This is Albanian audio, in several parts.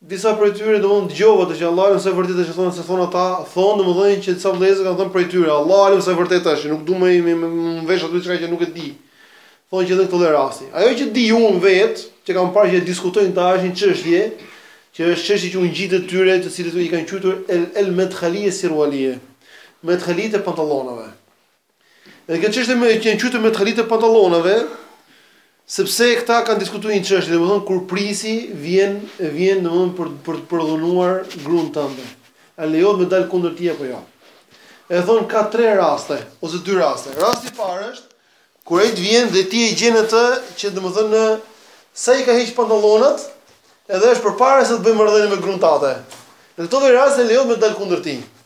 Disa prej tyre, domethënë dëgjova atë që Allahu alem sa e vërtetë është, thonë se thonë ata, thonë domethënë që disa vëllezër kanë thënë prej tyre, Allahu alem sa e vërtetë është, nuk dua më me u fut vesh aty diçka që nuk e di. Thonë që edhe këto lloj rasti. Ajo që di unë vetë, që kam parë që diskutojnë këta është një çështje, që është çështje që u ngjit e tyre, të cilët i kanë quajtur el el medhalije sirualije. Medhalitë e pantallonave. Edhe kjo çështje më i kanë qujtur medhalitë e pantallonave, sepse këta kanë diskutuar një çështje, domethënë kur prijësi vjen e vjen domethënë për për të përdhunuar gruan tënde, a lejohet me dal kundër tij apo jo? E thon ka tre raste ose dy raste. Rasti i parë është kur ai të vjen dhe ti e gjen atë që domethënë sa i ka heq pantallonat, edhe është përpara se të bëjë marrëdhënie me gruan tënde. Në këto dy raste lejohet me dal kundër tij.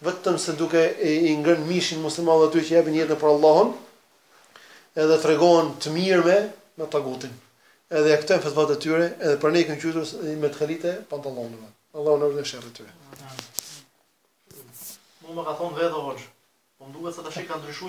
vetëm se duke i ngrënë mishin muslimanëve atyre që japin jetën për Allahun, edhe tregohen të mirë me me tagutin. Edhe ja këto janë fetvat e tyre, edhe prandaj i kanë qujtur medhalitë e pantallonave. Allahu na ruajt sherrit tyre. Mu më ka thonë vetë hoxhë, po më duket se tash i ka ndryshuar